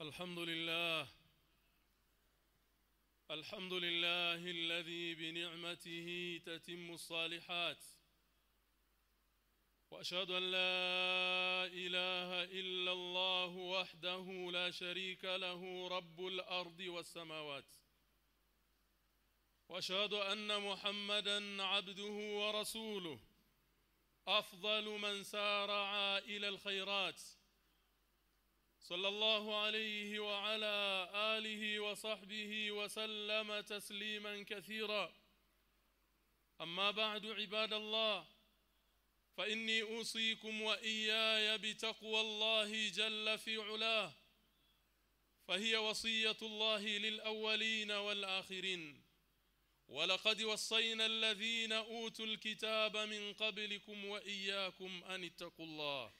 الحمد لله الحمد لله الذي بنعمته تتم الصالحات وأشهد أن لا إله إلا الله وحده لا شريك له رب الأرض والسماوات وأشهد أن محمدا عبده ورسوله أفضل من سارع إلى الخيرات. صلى الله عليه وعلى آله وصحبه وسلم تسليما كثيرا. أما بعد عباد الله فإني أوصيكم وإياي بتقوى الله جل في علاه فهي وصية الله للأولين والآخرين. ولقد وصينا الذين أوتوا الكتاب من قبلكم وإياكم أن اتقوا الله.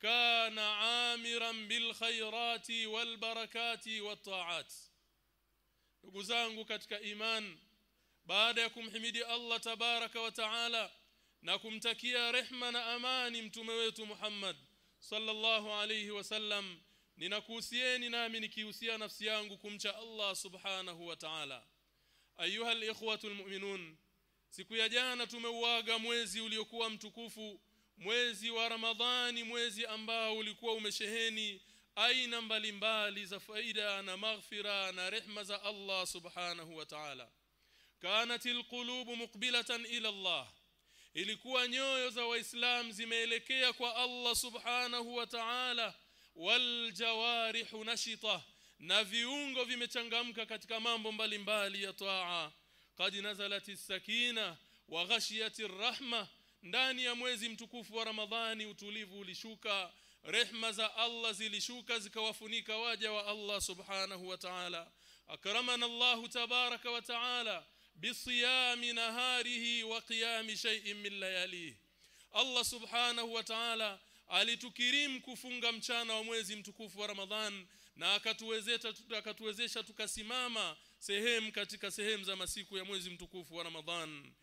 كان عامرا بالخيرات والبركات والطاعات ndugu zangu katika iman baada ya kumhimidi Allah tabaraka wa taala na kumtakia rehma na amani mtume wetu Muhammad sallallahu alayhi wasallam ninakuhusieni nami nikihusia nafsi yangu kumcha Allah subhanahu wa ta'ala ayuha alikhwatu almu'minun siku ya jana tumeuaga mwezi uliokuwa mtukufu mwezi wa Ramadhani mwezi ambao ulikuwa umesheheni aina mbalimbali za faida na maghfira na rehma za Allah subhanahu wa ta'ala kanatil qulubu muqbilatan ila Allah ilikuwa nyoyo za waislam zimeelekea kwa Allah subhanahu wa ta'ala wal jawarihu nashita na viungo vimechangamka katika mambo mbalimbali ya taa qad nazalatis sakina wa ghashiyatir rahma ndani ya mwezi mtukufu wa Ramadhani utulivu ulishuka rehma za Allah zilishuka zikawafunika waja wa Allah subhanahu wa ta'ala. Akramana Allah tabaraka wa ta'ala bisiyami naharihi wa qiyami shay'in min layalihi Allah subhanahu wa ta'ala alitukirim kufunga mchana wa mwezi mtukufu wa Ramadhan na akatuwezesha akatuwezesha tukasimama sehemu katika sehemu za masiku ya mwezi mtukufu wa Ramadhan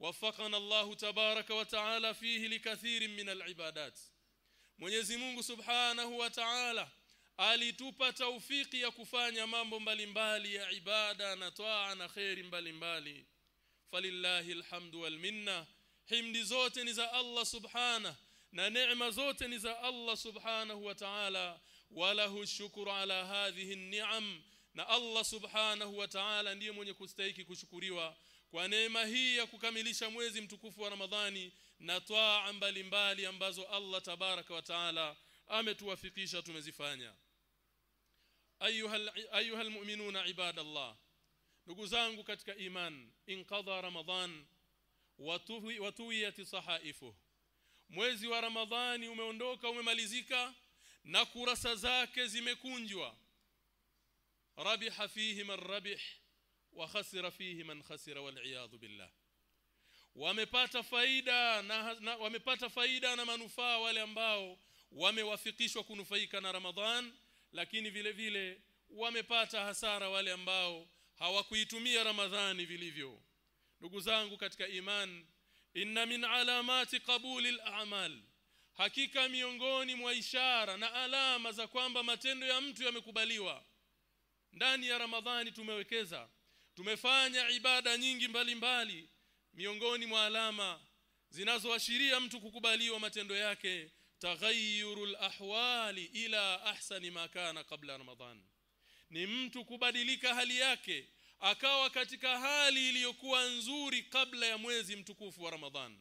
wafaqana الله تبارك وتعالى فيه لكثير من العبادات Mwenyezi Mungu Subhanahu wa Ta'ala alitupa taufiki ya kufanya mambo mbalimbali ya ibada na toa na khairi mbalimbali. Falillahi alhamdu wal minna himdi zote ni za Allah subhana na neema zote ni za Allah Subhanahu wa Ta'ala. Walahu shukru ala hadhihi ni'am na Allah Subhanahu wa Ta'ala ndiye mwenye kustahiki kushukuriwa kwa neema hii ya kukamilisha mwezi mtukufu wa Ramadhani na twaa mbalimbali ambazo Allah tabaraka wa taala ametuwafikisha tumezifanya. Ayuhal ayuhal mu'minuna ibadallah. Ndugu zangu katika iman inqadha ramadhan watuwiyat sahaifu. Mwezi wa ramadhani umeondoka umemalizika na kurasa zake zimekunjwa. Rabiha fihi man rabih wa khasira fihi man khasira wal billah. Wamepata faida na, na wamepata faida na manufaa wale ambao wamewafikishwa kunufaika na Ramadhan lakini vile vile wamepata hasara wale ambao hawakuitumia Ramadhani vilivyo. Ndugu zangu katika iman inna min alamati qabuli a'mal. Hakika miongoni mwa ishara na alama za kwamba matendo ya mtu yamekubaliwa ndani ya Ramadhani tumewekeza tumefanya ibada nyingi mbalimbali mbali, miongoni mwa alama zinazoashiria mtu kukubaliwa matendo yake taghayyurul ahwali ila ahsani ma kana qabla ramadhan ni mtu kubadilika hali yake akawa katika hali iliyokuwa nzuri kabla ya mwezi mtukufu wa ramadhan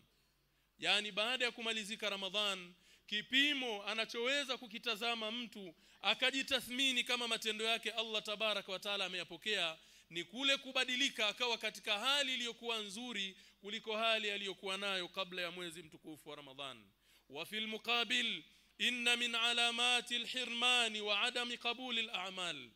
yani baada ya kumalizika ramadhan kipimo anachoweza kukitazama mtu akajitathmini kama matendo yake Allah tabarak wa taala ameyapokea ni kule kubadilika akawa katika hali iliyokuwa nzuri kuliko hali aliyokuwa nayo kabla ya mwezi mtukufu wa Ramadhan. Wa fil muqabil inna min alamati alhirman wa adami qabuli al'amal.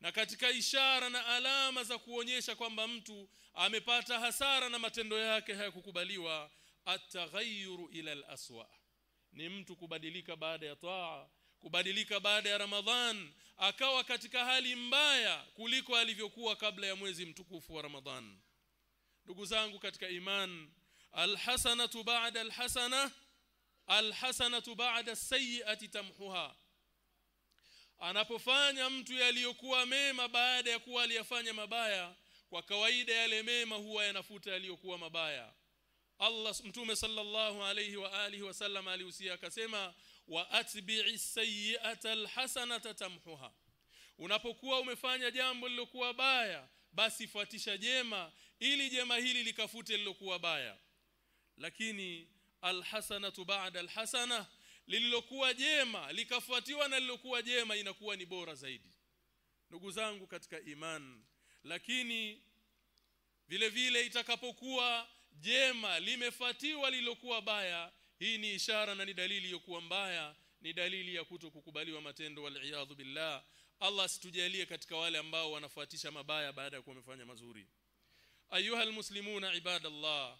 Na katika ishara na alama za kuonyesha kwamba mtu amepata hasara na matendo yake hayakukubaliwa ataghayyuru ila al-aswa. Ni mtu kubadilika baada ya taa kubadilika baada ya Ramadhan akawa katika hali mbaya kuliko alivyokuwa kabla ya mwezi mtukufu wa Ramadhan. Ndugu zangu katika iman alhasanatu ba'da alhasana alhasanatu ba'da sayyi'ati tamhuha. Anapofanya mtu yaliyokuwa mema baada ya kuwa aliyafanya mabaya kwa kawaida yale mema huwa yanafuta yaliyokuwa mabaya. Allah mtume sallallahu alayhi wa alihi wasallam alihusia akasema wa atbi'i sayyi'ata alhasanata tamhuha. Unapokuwa umefanya jambo lilokuwa baya basi fuatisha jema ili jema hili likafute lilokuwa baya. Lakini alhasanatu ba'da alhasana lililokuwa jema likafuatiwa na lilokuwa jema inakuwa ni bora zaidi. Ndugu zangu katika iman lakini vile vile itakapokuwa jema limefuatiwa lilokuwa baya hii ni ishara na ni dalili iliyokuwa mbaya ni dalili ya kuto kukubaliwa matendo wal billah. Allah situjalie katika wale ambao wanafuatisha mabaya baada ya kuwa wamefanya mazuri. Ayuha almuslimuna ibadallah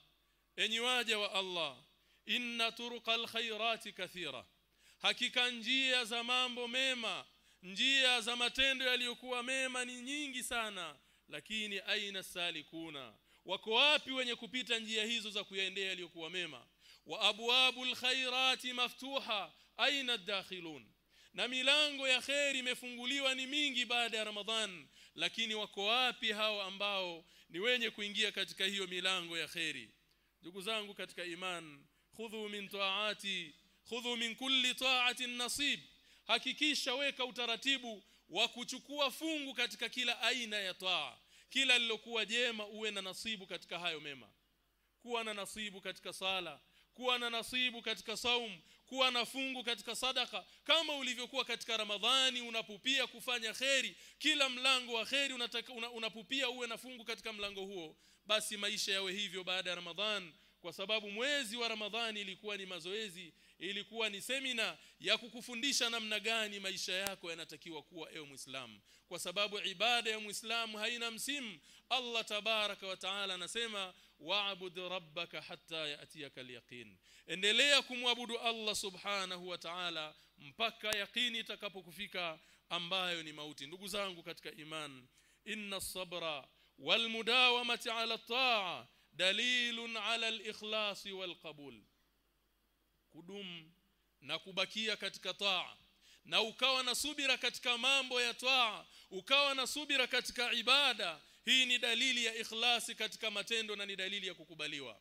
enyi waja wa Allah inna turuqal khairati kathira. Hakika njia za mambo mema njia za matendo yaliyokuwa mema ni nyingi sana lakini aina salikuna? Wako wapi wenye kupita njia hizo za kuyaendea yaliyokuwa mema wa الخيرات مفتوحه اين الداخلون na milango ya kheri imefunguliwa ni mingi baada ya Ramadhan lakini wako wapi hao ambao ni wenye kuingia katika hiyo milango ya kheri? Ndugu zangu katika iman khudhu min taati khudhu min kulli ta'atin nasib. Hakikisha weka utaratibu wa kuchukua fungu katika kila aina ya taa. Kila lilokuwa jema uwe na nasibu katika hayo mema. Kuwa na nasibu katika sala kuwa na nasibu katika saum kuwa na fungu katika sadaka. Kama ulivyokuwa katika ramadhani unapupia kufanya kheri kila mlango wa kheri una, unapupia uwe na fungu katika mlango huo basi maisha yawe hivyo baada ya ramadhan. Kwa sababu mwezi wa ramadhani ilikuwa ni mazoezi ilikuwa ni semina ya kukufundisha namna gani maisha yako yanatakiwa kuwa ewe muislamu. Kwa sababu ibada ya muislamu haina msimu. Allah tabaraka wa taala anasema wa'bud rabbaka hatta ya'tiyaka al-yaqin. Endelea kumwabudu Allah subhanahu wa ta'ala mpaka yaqini itakapokufika ambayo ni mauti. Ndugu zangu katika iman inna sabra wal mudawamati ala at-ta'a dalilun ala al-ikhlas wal qabul. Kudum na kubakia katika taa na ukawa na subira katika mambo ya taa ukawa na subira katika ibada hii ni dalili ya ikhlasi katika matendo na ni dalili ya kukubaliwa.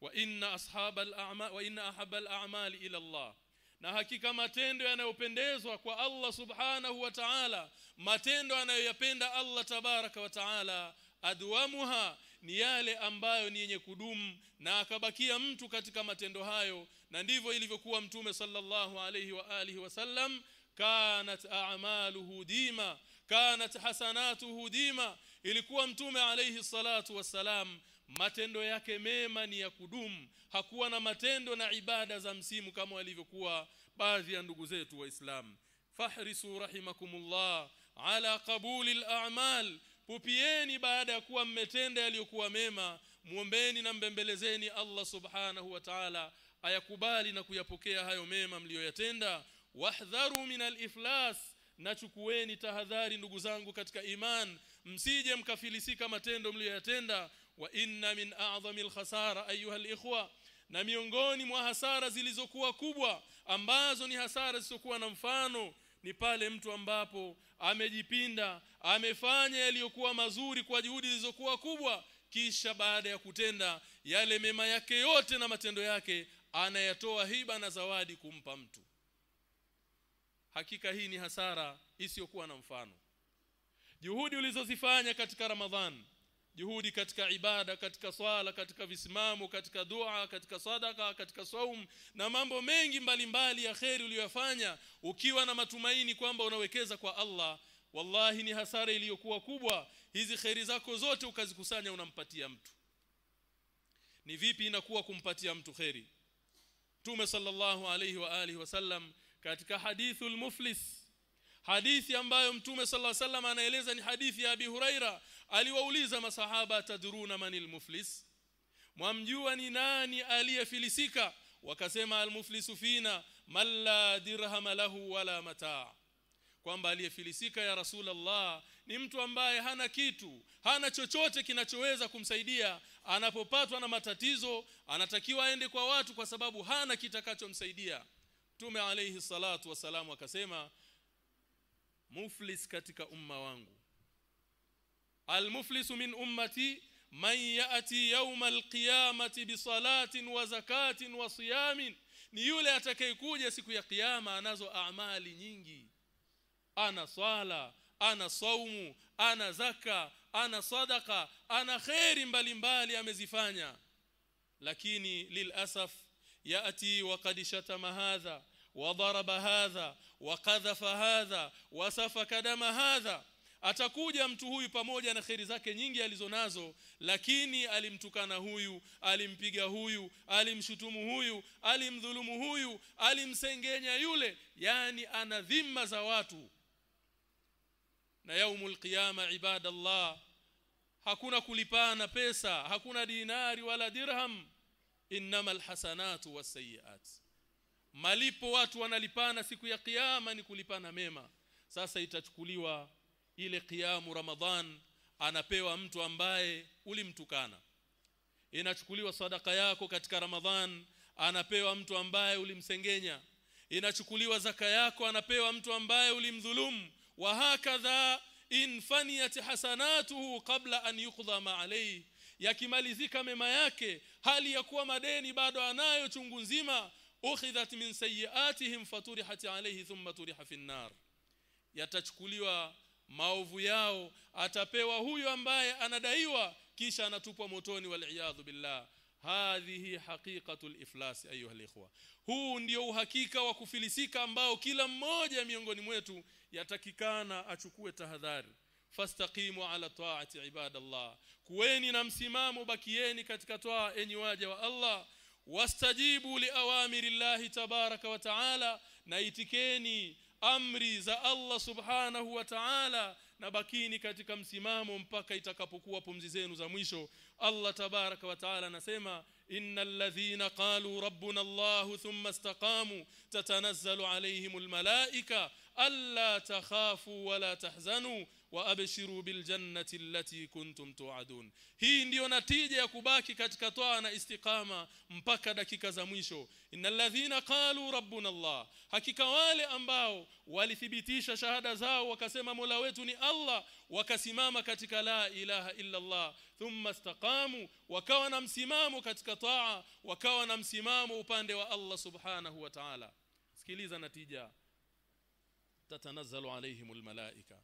Wa inna ashabal a'mal wa inna ahabal a'mali ila Allah. Na hakika matendo yanayopendezwa kwa Allah subhanahu wa ta'ala matendo anayoyapenda Allah tabaraka wa ta'ala adwamuha ni yale ambayo ni yenye kudumu na akabakia mtu katika matendo hayo. Na ndivyo ilivyokuwa mtume sallallahu alayhi wa alihi wasallam kanat a'maluhu dima kanat hasanatuhu dima ilikuwa mtume alayhi salatu wassalam matendo yake mema ni ya kudumu. Hakuwa na matendo na ibada za msimu kama walivyokuwa baadhi ya ndugu zetu waislamu. Fahrisu rahimakumullah ala qabuli al-a'mal pupieni baada ya kuwa mmetenda yaliyokuwa mema muombeni na mbembelezeni Allah subhanahu wa ta'ala ayakubali na kuyapokea hayo mema mliyoyatenda. Wahdharu min al-iflas na chukueni tahadhari ndugu zangu katika iman. Msije mkafilisika matendo mliyoyatenda. Wa inna min a'zami al-khasara ayuha al-ikhwa. Na miongoni mwa hasara zilizokuwa kubwa ambazo ni hasara zisizokuwa na mfano ni pale mtu ambapo amejipinda amefanya yaliyokuwa mazuri kwa juhudi zilizokuwa kubwa kisha baada ya kutenda yale mema yake yote na matendo yake anayatoa hiba na zawadi kumpa mtu hakika hii ni hasara isiyokuwa na mfano. Juhudi ulizozifanya katika ramadhan juhudi katika ibada katika swala katika visimamo katika dua katika sadaka katika saum na mambo mengi mbalimbali mbali ya kheri uliyofanya ukiwa na matumaini kwamba unawekeza kwa Allah wallahi ni hasara iliyokuwa kubwa. Hizi kheri zako zote ukazikusanya unampatia mtu. Ni vipi inakuwa kumpatia mtu kheri? Mtume sallallahu alayhi wa alihi wasallam katika hadithul muflis hadithi ambayo Mtume sallallahu alaihi wasallam anaeleza ni hadithi ya Abi Huraira. Aliwauliza masahaba tadruna manil muflis mwamjua ni nani aliyefilisika? Wakasema almuflisu fina man la dirham lahu wala mataa kwamba aliyefilisika ya rasul Rasulullah ni mtu ambaye hana kitu hana chochote kinachoweza kumsaidia. Anapopatwa na matatizo anatakiwa aende kwa watu kwa sababu hana kitakachomsaidia Mtume alayhi salatu wasalamu akasema muflis katika umma wangu. Almuflisu min ummati man yati yawma alqiyamati bisalatin wa zakatin wa siyamin. Ni yule atakayekuja siku ya kiyama anazo amali nyingi. Ana swala ana saumu ana zaka ana sadaka ana khairi mbalimbali amezifanya. Lakini lilasaf yati waqad shatama hadha وضرب هذا وقذف هذا وسفك دم هذا atakuja mtu huyu pamoja na kheri zake nyingi alizonazo lakini alimtukana huyu alimpiga huyu alimshutumu huyu alimdhulumu huyu alimsengenya yule yani ana dhima za watu na yaumul qiyama ibadallah hakuna kulipana pesa hakuna dinari wala dirham innamal hasanatu wasayiat malipo watu wanalipana siku ya kiyama ni kulipana mema. Sasa itachukuliwa ile kiamu ramadhan anapewa mtu ambaye ulimtukana. Inachukuliwa sadaka yako katika ramadhan anapewa mtu ambaye ulimsengenya. Inachukuliwa zaka yako anapewa mtu ambaye ulimdhulumu. Wa hakadha in faniyat hasanatuhu qabla an yuqdha ma alayhi yakimalizika mema yake hali ya kuwa madeni bado anayo chungu nzima ukhidhat min sayiatihim faturihat alayhi thumma turiha fi nar. Yatachukuliwa maovu yao atapewa huyo ambaye anadaiwa kisha anatupwa motoni wal billah. Hadhihi haqiqatul iflas ayuha alikhwa huu ndio uhakika wa kufilisika ambao kila mmoja miongoni mwetu yatakikana achukue tahadhari fastaqimu ala ta'ati ibadallah. Kuweni na msimamo bakieni katika toa enyi waja wa Allah. Wastajibu liawamirillahi tabaraka wa taala na itikeni amri za Allah subhanahu wa ta'ala na bakini katika msimamo mpaka itakapokuwa pumzi zenu za mwisho. Allah tabaraka wa taala anasema innal ladhina qalu rabbuna Allah thumma istaqamu tatanazzalu alayhimul malaika alla takhafu wala tahzanu wa abshiru bil jannati allati kuntum tu'adun. Hii ndiyo natija ya kubaki katika toa na istiqama mpaka dakika za mwisho. Innal ladhina qalu rabbuna Allah. Hakika wale ambao walithibitisha shahada zao wakasema mola wetu ni Allah wakasimama katika la ilaha illa Allah. Thumma istaqamu wakawa na msimamo katika taa wakawa na msimamo upande wa Allah subhanahu wa ta'ala. Sikiliza natija. Tatanazzalu alaihimul malaika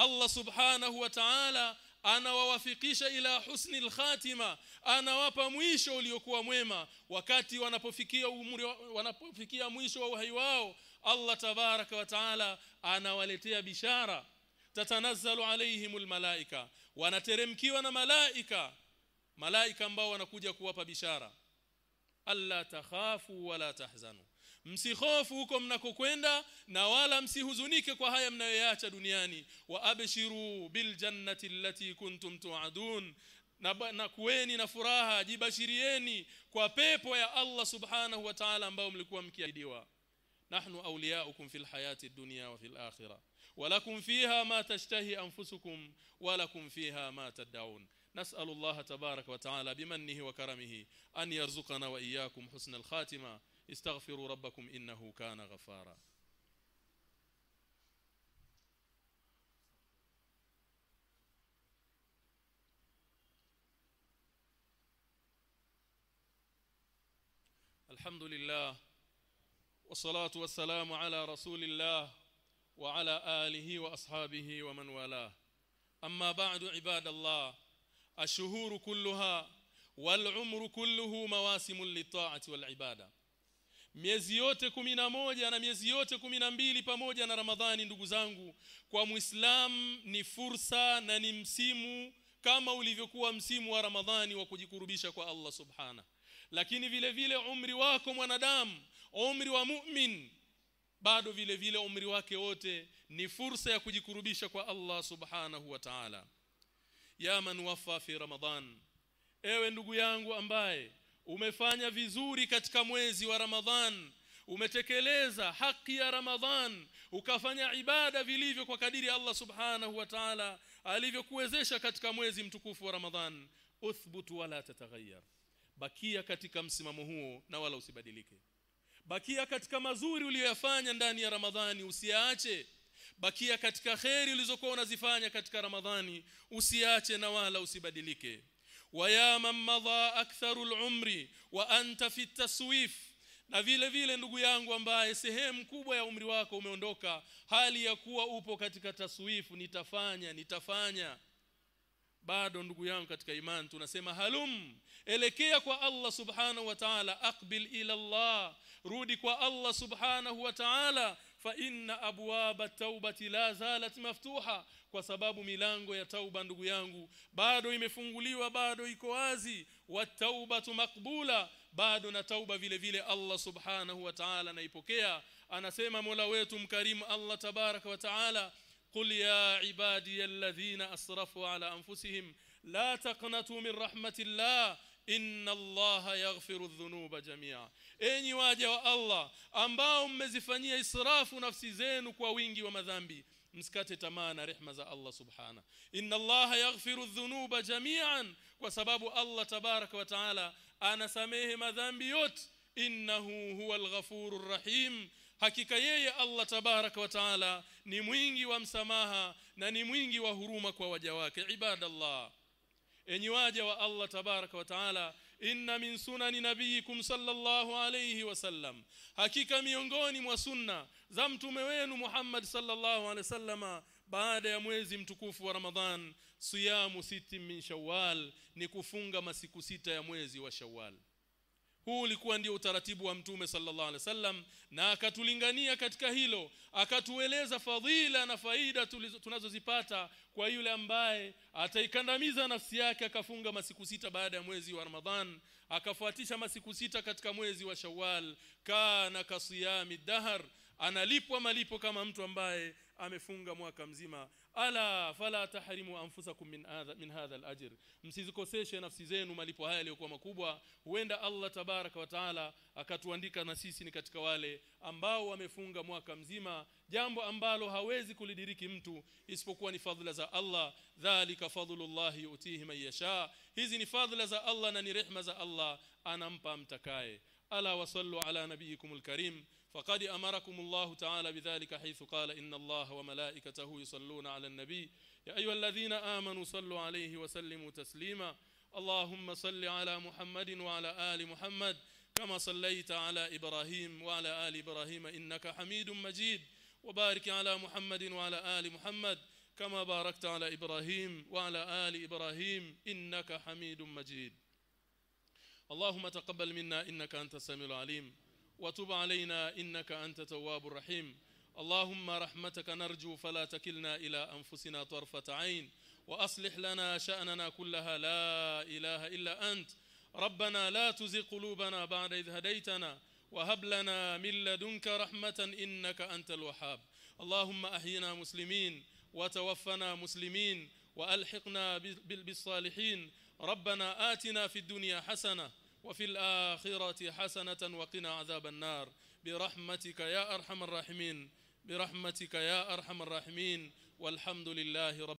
Allah subhanahu wa ta'ala anawawafikisha ila husni al-khatima anawapa mwisho uliokuwa mwema wakati wanapofikia umri wanapofikia mwisho wa uhai wao Allah tabaraka wa taala anawaletea bishara tatanazzalu alaihimul malaika wanateremkiwa na malaika malaika ambao wanakuja kuwapa bishara alla takhafu wala tahzanu msihofu huko mnakokwenda na wala msihuzunike kwa haya mnayoyaacha duniani wa abshiru bil jannati allati kuntum tu'adun na, na kuweni na furaha jibashirieni kwa pepo ya Allah subhanahu wa ta'ala ambao mlikuwa mkiahidiwa nahnu awliyaukum fil hayati dunya wa fil akhirah ولكم فيها ما تشتهي أنفسكم ولكم فيها ما تدعون نسأل الله تبارك وتعالى بمنه وكرمه أن يرزقنا وإياكم حسن الخاتمة استغفروا ربكم إنه كان غفارا. الحمد لله والصلاة والسلام على رسول الله وعلى آله وأصحابه ومن والاه. أما بعد عباد الله الشهور كلها والعمر كله مواسم للطاعة والعبادة. Miezi yote kumi na moja na miezi yote kumi na mbili pamoja na ramadhani ndugu zangu kwa muislam ni fursa na ni msimu kama ulivyokuwa msimu wa ramadhani wa kujikurubisha kwa allah subhana. Lakini vile vile umri wako mwanadamu umri wa mu'min bado vile vile umri wake wote ni fursa ya kujikurubisha kwa allah subhanahu wa ta'ala. Ya man wafa fi ramadhan ewe ndugu yangu ambaye umefanya vizuri katika mwezi wa Ramadhan. Umetekeleza haki ya Ramadhan. Ukafanya ibada vilivyo kwa kadiri Allah subhanahu wa ta'ala alivyokuwezesha katika mwezi mtukufu wa Ramadhan. Uthbutu wala tataghayyar. Bakia katika msimamo huo na wala usibadilike. Bakia katika mazuri uliyoyafanya ndani ya Ramadhani usiache. Bakia katika kheri ulizokuwa unazifanya katika Ramadhani usiache na wala usibadilike ويا من مضى أكثر العمر وأنت في التسويف na vile vile ndugu yangu ambaye sehemu kubwa ya umri wako umeondoka hali ya kuwa upo katika taswifu nitafanya nitafanya bado ndugu yangu katika imani tunasema halum elekea kwa Allah subhanahu wa ta'ala aqbil ila Allah rudi kwa Allah subhanahu wa ta'ala fa inna abwaba taubati la zalat maftuha kwa sababu milango ya tauba ndugu yangu bado imefunguliwa bado iko wazi wa taubatu makbula bado na tauba vile vile Allah subhanahu wa ta'ala naipokea anasema Mola wetu mkarimu Allah tabaraka wa ta'ala قل يا عبادي الذين اسرفوا على انفسهم la taqnatu min rahmatillah inna allaha yaghfiru dhunuba jamia enyi waja wa Allah ambao mmezifanyia israfu nafsi zenu kwa wingi wa madhambi msikate tamaa na rehma za Allah subhana. Inna Allah yaghfiru dhunuba jami'an kwa sababu Allah tabaraka wa taala anasamehe madhambi yote. Innahu huwal ghafurur rahim. Hakika yeye Allah tabaraka wa taala ni mwingi wa msamaha na ni mwingi wa huruma kwa waja wake. Ibadallah. Enyi waja wa Allah tabaraka wa taala inna min sunani nabiyikum sallallahu alayhi wasallam hakika miongoni mwa sunna za mtume wenu Muhammad sallallahu alayhi wasallama baada ya mwezi mtukufu wa Ramadhan siyamu siti min shawal ni kufunga masiku sita ya mwezi wa shawwal huu ulikuwa ndio utaratibu wa mtume sallallahu alaihi wasallam na akatulingania katika hilo akatueleza fadhila na faida tunazozipata kwa yule ambaye ataikandamiza nafsi yake akafunga masiku sita baada ya mwezi wa Ramadhan akafuatisha masiku sita katika mwezi wa Shawwal. Kana kasiyami dahar analipwa malipo kama mtu ambaye amefunga mwaka mzima ala fala tahrimu anfusakum min hadha min hadha al-ajr. Msizikoseshe nafsi zenu malipo haya yaliyokuwa makubwa. Huenda Allah tabaraka wa taala akatuandika na sisi ni katika wale ambao wamefunga mwaka mzima jambo ambalo hawezi kulidiriki mtu isipokuwa ni fadhila za Allah. Dhalika fadlullah yutihi man yasha. Hizi ni fadhila za Allah na ni rehma za Allah. Anampa mtakaye ala wasallu ala nabiyikumul karim فقد أمركم الله تعالى بذلك حيث قال إن الله وملائكته يصلون على النبي. يا أيها الذين آمنوا صلوا عليه وسلموا تسليما. اللهم صل على محمد وعلى آل محمد كما صليت على إبراهيم وعلى آل إبراهيم إنك حميد مجيد. وبارك على محمد وعلى آل محمد كما باركت على إبراهيم وعلى آل إبراهيم إنك حميد مجيد. اللهم تقبل منا إنك أنت السميع العليم. وتب علينا إنك أنت تواب الرحيم. اللهم رحمتك نرجو فلا تكلنا إلى أنفسنا طرفة عين. وأصلح لنا شأننا كلها. لا إله إلا أنت. ربنا لا تزغ قلوبنا بعد إذ هديتنا. وهب لنا من لدنك رحمة إنك أنت الوهاب. اللهم أحينا مسلمين. وتوفنا مسلمين. وألحقنا بالصالحين. ربنا آتنا في الدنيا حسنة. وفي الآخرة حسنة وقنا عذاب النار. برحمتك يا أرحم الراحمين. برحمتك يا أرحم الراحمين. والحمد لله رب